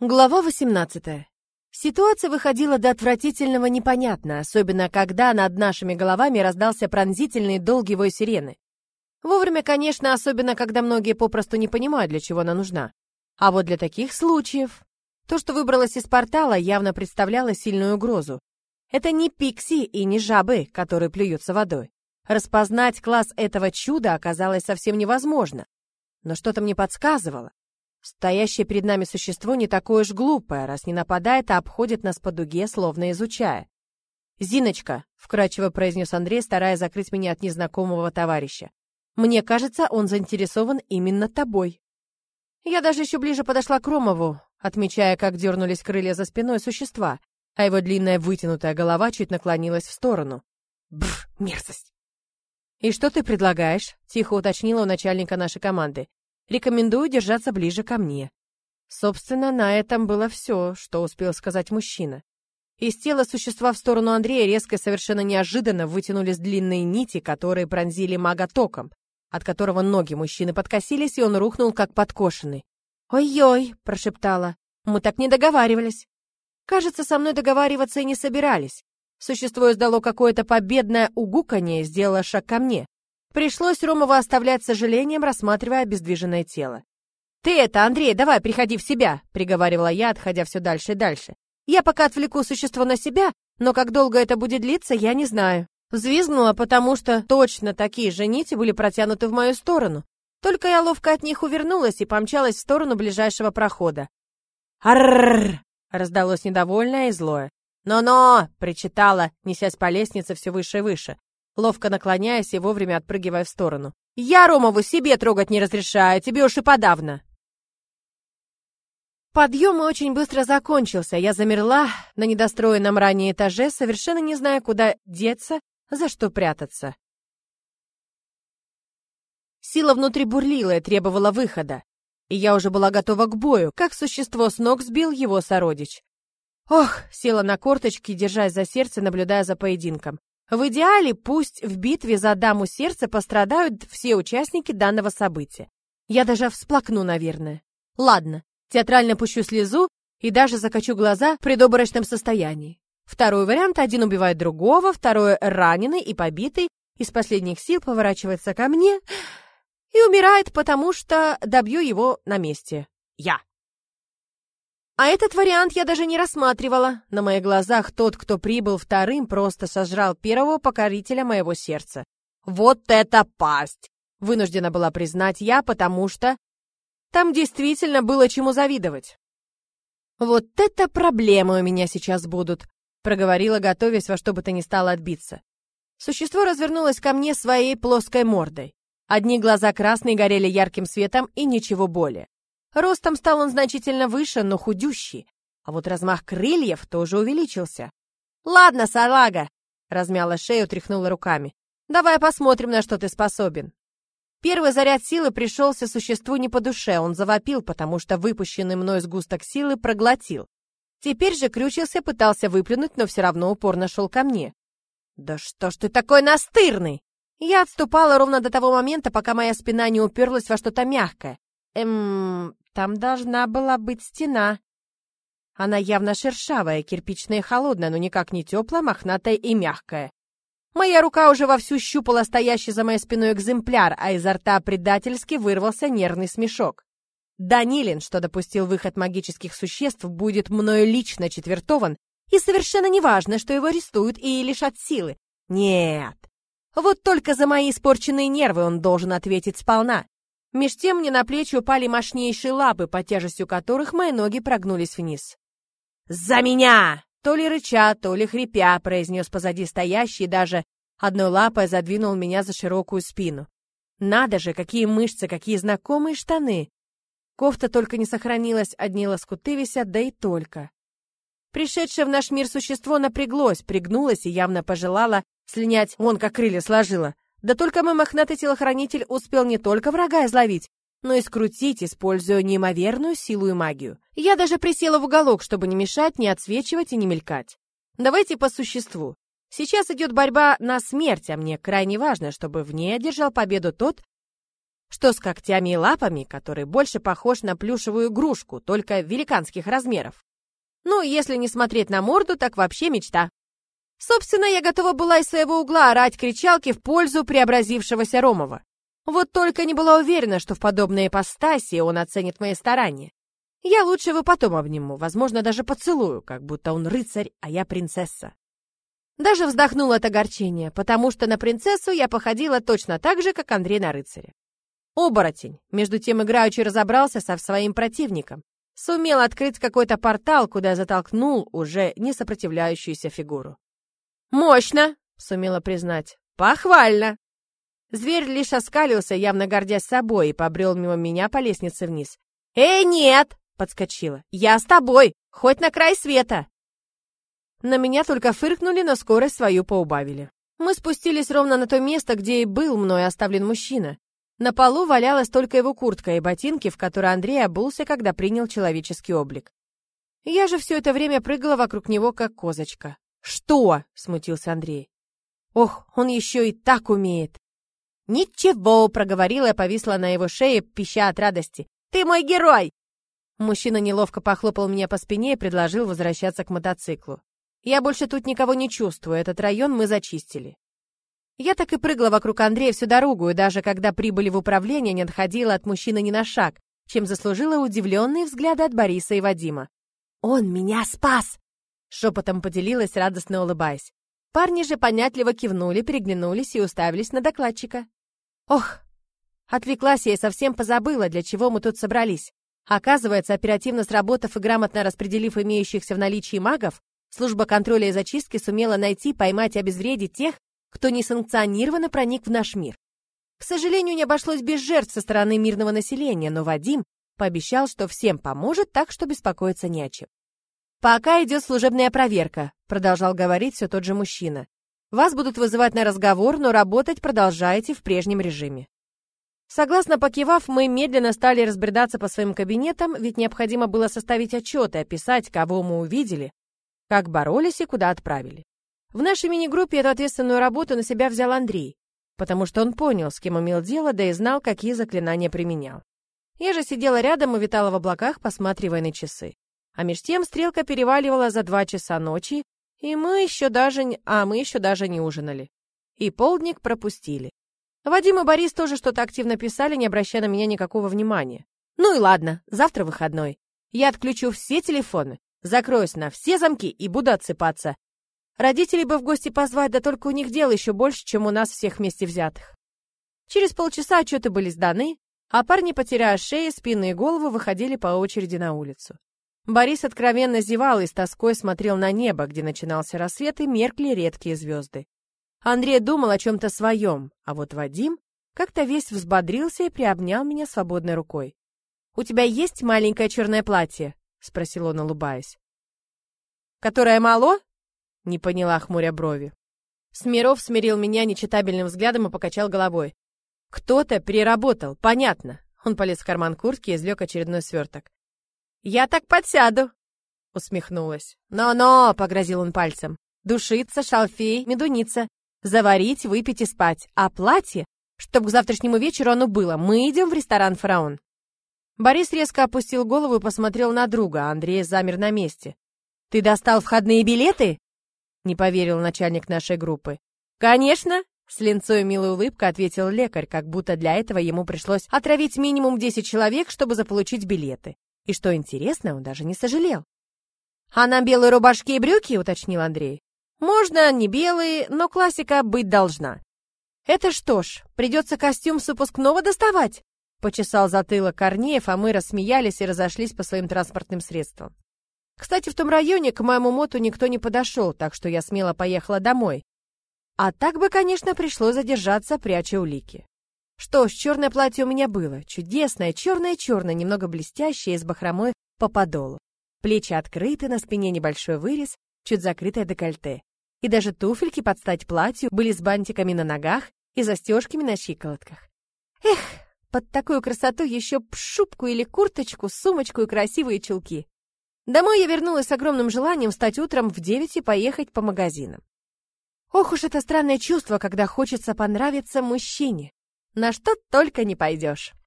Глава 18. Ситуация выходила до отвратительного непонятно, особенно когда над нашими головами раздался пронзительный долгий вой сирены. Вовремя, конечно, особенно когда многие попросту не понимают, для чего она нужна. А вот для таких случаев... То, что выбралось из портала, явно представляло сильную угрозу. Это не пикси и не жабы, которые плюются водой. Распознать класс этого чуда оказалось совсем невозможно. Но что-то мне подсказывало. Стоящее перед нами существо не такое уж глупое, раз не нападает, а обходит нас по дуге, словно изучая. «Зиночка», — вкрадчиво произнес Андрей, стараясь закрыть меня от незнакомого товарища. «Мне кажется, он заинтересован именно тобой». Я даже еще ближе подошла к Ромову, отмечая, как дернулись крылья за спиной существа, а его длинная вытянутая голова чуть наклонилась в сторону. Бррр, мерзость! «И что ты предлагаешь?» — тихо уточнила у начальника нашей команды. Рекомендую держаться ближе ко мне. Собственно, на этом было все, что успел сказать мужчина. Из тела существа в сторону Андрея резко и совершенно неожиданно вытянулись длинные нити, которые пронзили мага током, от которого ноги мужчины подкосились, и он рухнул, как подкошенный. «Ой-ой!» — прошептала. «Мы так не договаривались». Кажется, со мной договариваться и не собирались. Существо издало какое-то победное угуканье и сделало шаг ко мне. Пришлось Ромова оставлять сожалением, рассматривая обездвиженное тело. «Ты это, Андрей, давай, приходи в себя», — приговаривала я, отходя все дальше и дальше. «Я пока отвлеку существо на себя, но как долго это будет длиться, я не знаю». Взвизгнула, потому что точно такие же нити были протянуты в мою сторону. Только я ловко от них увернулась и помчалась в сторону ближайшего прохода. «Аррррр!» — раздалось недовольное и злое. «Но-но!» — причитала, несясь по лестнице все выше и выше ловко наклоняясь и вовремя отпрыгивая в сторону. «Я Ромову себе трогать не разрешаю, тебе уж и подавно!» Подъем очень быстро закончился. Я замерла на недостроенном ранее этаже, совершенно не зная, куда деться, за что прятаться. Сила внутри бурлила и требовала выхода. И я уже была готова к бою, как существо с ног сбил его сородич. Ох, села на корточки, держась за сердце, наблюдая за поединком. В идеале пусть в битве за даму сердца пострадают все участники данного события. Я даже всплакну, наверное. Ладно, театрально пущу слезу и даже закачу глаза в предоборочном состоянии. Второй вариант – один убивает другого, второй – раненый и побитый, из последних сил поворачивается ко мне и умирает, потому что добью его на месте. Я. А этот вариант я даже не рассматривала. На моих глазах тот, кто прибыл вторым, просто сожрал первого покорителя моего сердца. Вот это пасть! Вынуждена была признать я, потому что там действительно было чему завидовать. Вот это проблемы у меня сейчас будут, проговорила, готовясь во что бы то ни стало отбиться. Существо развернулось ко мне своей плоской мордой. Одни глаза красные горели ярким светом и ничего более. Ростом стал он значительно выше, но худющий. А вот размах крыльев тоже увеличился. «Ладно, салага!» — размяла шею, тряхнула руками. «Давай посмотрим, на что ты способен». Первый заряд силы пришелся существу не по душе, он завопил, потому что выпущенный мной сгусток силы проглотил. Теперь же крючился, пытался выплюнуть, но все равно упорно шел ко мне. «Да что ж ты такой настырный!» Я отступала ровно до того момента, пока моя спина не уперлась во что-то мягкое. Эм, там должна была быть стена. Она явно шершавая, кирпичная и холодная, но никак не теплая, мохнатая и мягкая. Моя рука уже вовсю щупала стоящий за моей спиной экземпляр, а изо рта предательски вырвался нервный смешок. Данилин, что допустил выход магических существ, будет мною лично четвертован, и совершенно неважно, что его арестуют и лишат силы. Нет. Вот только за мои испорченные нервы он должен ответить сполна. Меж тем мне на плечи упали мощнейшие лапы, под тяжестью которых мои ноги прогнулись вниз. «За меня!» То ли рыча, то ли хрипя, произнес позади стоящий, даже одной лапой задвинул меня за широкую спину. Надо же, какие мышцы, какие знакомые штаны! Кофта только не сохранилась, одни лоскуты висят, да и только. Пришедшее в наш мир существо напряглось, пригнулось и явно пожелало слинять, вон как крылья сложила. Да только мой мохнатый телохранитель успел не только врага изловить, но и скрутить, используя неимоверную силу и магию. Я даже присела в уголок, чтобы не мешать, не отсвечивать и не мелькать. Давайте по существу. Сейчас идет борьба на смерть, а мне крайне важно, чтобы в ней одержал победу тот, что с когтями и лапами, который больше похож на плюшевую игрушку, только великанских размеров. Ну, если не смотреть на морду, так вообще мечта. Собственно, я готова была из своего угла орать кричалки в пользу преобразившегося Ромова. Вот только не была уверена, что в подобной ипостаси он оценит мои старания. Я лучше его потом обниму, возможно, даже поцелую, как будто он рыцарь, а я принцесса. Даже вздохнула от огорчения, потому что на принцессу я походила точно так же, как Андрей на рыцаря. Оборотень, между тем играючи разобрался со своим противником. Сумел открыть какой-то портал, куда затолкнул уже не сопротивляющуюся фигуру. «Мощно!» — сумела признать. «Похвально!» Зверь лишь оскалился, явно гордясь собой, и побрел мимо меня по лестнице вниз. «Эй, нет!» — подскочила. «Я с тобой! Хоть на край света!» На меня только фыркнули, но скорость свою поубавили. Мы спустились ровно на то место, где и был мной оставлен мужчина. На полу валялась только его куртка и ботинки, в которые Андрей обулся, когда принял человеческий облик. Я же все это время прыгала вокруг него, как козочка. «Что?» — смутился Андрей. «Ох, он еще и так умеет!» «Ничего!» — проговорила и повисла на его шее, пища от радости. «Ты мой герой!» Мужчина неловко похлопал меня по спине и предложил возвращаться к мотоциклу. «Я больше тут никого не чувствую, этот район мы зачистили». Я так и прыгала вокруг Андрея всю дорогу, и даже когда прибыли в управление, не отходила от мужчины ни на шаг, чем заслужила удивленные взгляды от Бориса и Вадима. «Он меня спас!» — шепотом поделилась, радостно улыбаясь. Парни же понятливо кивнули, переглянулись и уставились на докладчика. Ох, отвлеклась я и совсем позабыла, для чего мы тут собрались. Оказывается, оперативно сработав и грамотно распределив имеющихся в наличии магов, служба контроля и зачистки сумела найти, поймать и обезвредить тех, кто несанкционированно проник в наш мир. К сожалению, не обошлось без жертв со стороны мирного населения, но Вадим пообещал, что всем поможет, так что беспокоиться не о чем. «Пока идет служебная проверка», — продолжал говорить все тот же мужчина. Вас будут вызывать на разговор, но работать продолжаете в прежнем режиме. Согласно покивав, мы медленно стали разбредаться по своим кабинетам, ведь необходимо было составить отчет и описать, кого мы увидели, как боролись и куда отправили. В нашей мини-группе эту ответственную работу на себя взял Андрей, потому что он понял, с кем имел дело, да и знал, какие заклинания применял. Я же сидела рядом и витала в облаках, посматривая на часы. А меж тем стрелка переваливала за два часа ночи, и мы еще даже... А мы еще даже не ужинали. И полдник пропустили. Вадим и Борис тоже что-то активно писали, не обращая на меня никакого внимания. Ну и ладно, завтра выходной. Я отключу все телефоны, закроюсь на все замки и буду отсыпаться. Родителей бы в гости позвать, да только у них дел еще больше, чем у нас всех вместе взятых. Через полчаса отчеты были сданы, а парни, потеряя шеи, спины и голову, выходили по очереди на улицу. Борис откровенно зевал и с тоской смотрел на небо, где начинался рассвет и меркли редкие звезды. Андрей думал о чем-то своем, а вот Вадим как-то весь взбодрился и приобнял меня свободной рукой. «У тебя есть маленькое черное платье?» — спросил он, улыбаясь. «Которое мало?» — не поняла, хмуря брови. Смиров смирил меня нечитабельным взглядом и покачал головой. «Кто-то переработал, понятно». Он полез в карман куртки и извлек очередной сверток. «Я так подсяду!» — усмехнулась. «Но-но!» — погрозил он пальцем. «Душиться, шалфей, медуница. Заварить, выпить и спать. А платье? Чтоб к завтрашнему вечеру оно было. Мы идем в ресторан «Фараон». Борис резко опустил голову и посмотрел на друга, а Андрей замер на месте. «Ты достал входные билеты?» — не поверил начальник нашей группы. «Конечно!» — с линцой милой улыбкой ответил лекарь, как будто для этого ему пришлось отравить минимум 10 человек, чтобы заполучить билеты. И что интересно, он даже не сожалел. «А нам белые рубашки и брюки?» — уточнил Андрей. «Можно, не белые, но классика быть должна». «Это что ж, придется костюм с выпускного доставать?» Почесал затылок Корнеев, а мы рассмеялись и разошлись по своим транспортным средствам. Кстати, в том районе к моему моту никто не подошел, так что я смело поехала домой. А так бы, конечно, пришлось задержаться, пряча улики. Что ж, черное платье у меня было. Чудесное, черное-черное, немного блестящее, с бахромой по подолу. Плечи открыты, на спине небольшой вырез, чуть закрытое декольте. И даже туфельки под стать платью были с бантиками на ногах и застежками на щиколотках. Эх, под такую красоту еще шубку или курточку, сумочку и красивые чулки. Домой я вернулась с огромным желанием встать утром в девять и поехать по магазинам. Ох уж это странное чувство, когда хочется понравиться мужчине. На что только не пойдешь.